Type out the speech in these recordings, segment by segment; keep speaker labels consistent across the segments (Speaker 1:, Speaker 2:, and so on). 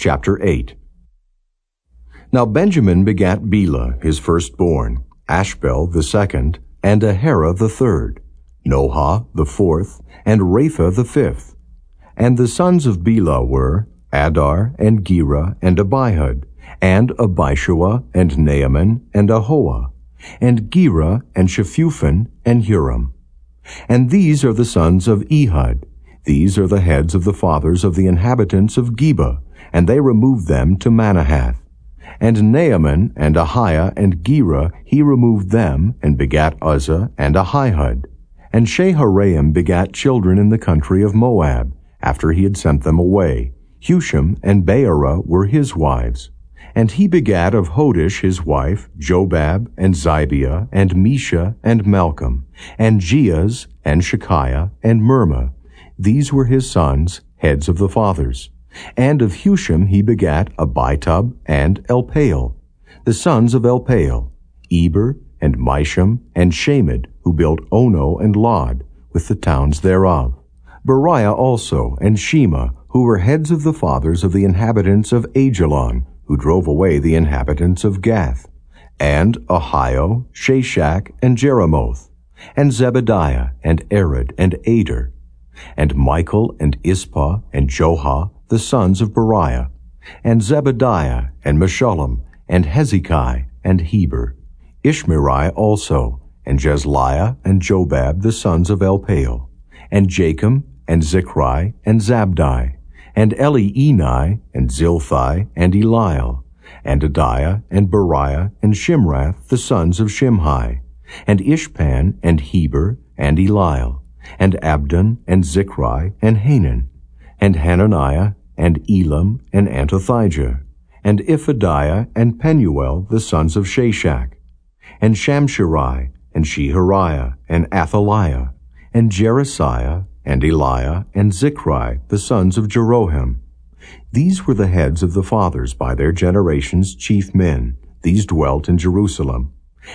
Speaker 1: Chapter 8 Now Benjamin begat Bela, his firstborn, Ashbel the second, and Aharah the third, Nohah the fourth, and Rapha the fifth. And the sons of Bela were Addar, and Gera, and Abihud, and Abishua, and Naaman, and Ahoah, and Gera, and Shephuphan, and Huram. And these are the sons of Ehud. These are the heads of the fathers of the inhabitants of Geba, and they removed them to Manahath. And Naaman and Ahiah and Gera he removed them, and begat Uzza and Ahihud. And Shaharaim begat children in the country of Moab, after he had sent them away. Hushim and Baara were his wives. And he begat of Hodesh his wife, Jobab, and Zibia, and Mesha, and Malcham, and Jeuz, and Shachia, and Mirma. These were his sons, heads of the fathers. And of Hushim he begat Abitub and Elpaal, the sons of Elpaal, Eber, and Misham, and Shamed, who built Ono and Lod, with the towns thereof. Beriah also, and Shema, who were heads of the fathers of the inhabitants of Aijalon, who drove away the inhabitants of Gath, and Ahio, Shashak, and Jeremoth, and Zebadiah, and Arad, and Ader, and Michael, and Ispah, and Joha, the sons of Beriah, and Zebadiah, and Meshullam, and Hezekiah, and Heber, Ishmerai also, and Jezliah, and Jobab, the sons of Elpaal, and Jacob, and Zichri, and Zabdi, and Elienai, and Zilthai, and Eliel, and Adaiah, and Beriah, and Shimrath, the sons of Shimhi, and Ishpan, and Heber, and Eliel, and Abdon, and Zichri, and Hanan, and Hananiah, and Elam, and Antothijah, and Iphedeiah, and Penuel, the sons of Shashak, and Shamsherai, and Shehariah, and Athaliah, and Jaresiah, and Eliah, and Zichri, the sons of Jeroham. These were the heads of the fathers by their generations chief men. These dwelt in Jerusalem.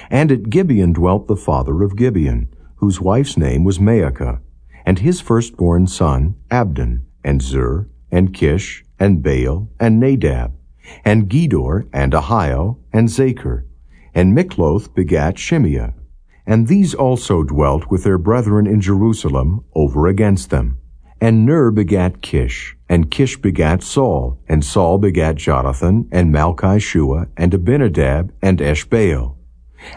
Speaker 1: And at Gibeon dwelt the father of Gibeon, whose wife's name was Maachah, and his firstborn son Abdon, and Zur, and Kish, and Baal, and Nadab, and Gedor, and Ahio, and Zacher. And Mikloth begat Shimeah. And these also dwelt with their brethren in Jerusalem over against them. And Ner begat Kish, and Kish begat Saul, and Saul begat Jonathan, and Malchi-shua, and Abinadab, and Eshbaal.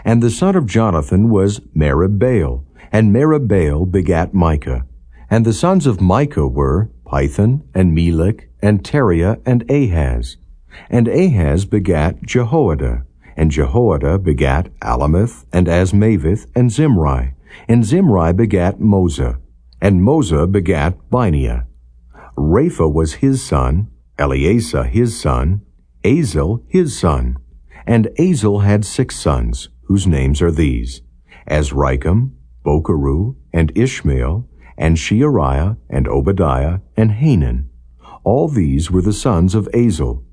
Speaker 1: And the son of Jonathan was Merib-baal, and Merib-baal begat Micah. And the sons of Micah were Pithon, and Melech, and Tarea, and Ahaz. And Ahaz begat Jehoiada, and Jehoiada begat Alemeth, and Azmaveth, and Zimri. And Zimri begat Moza. And Moza begat Binea. Rapha was his son, Eleasah his son, Azel his son. And Azel had six sons, whose names are these, Azrikam, Bocheru, and Ishmael, and Sheariah, and Obadiah, and Hanan. All these were the sons of Azel.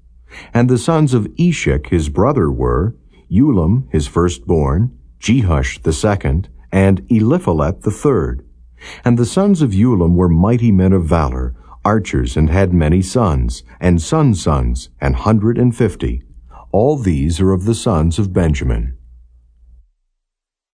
Speaker 1: And the sons of Eshek his brother were Ulam his firstborn, Jehush the second, and Eliphelet the third. And the sons of Ulam were mighty men of valor, archers, and had many sons, and sons' sons, an hundred and fifty. All these are of the sons of Benjamin.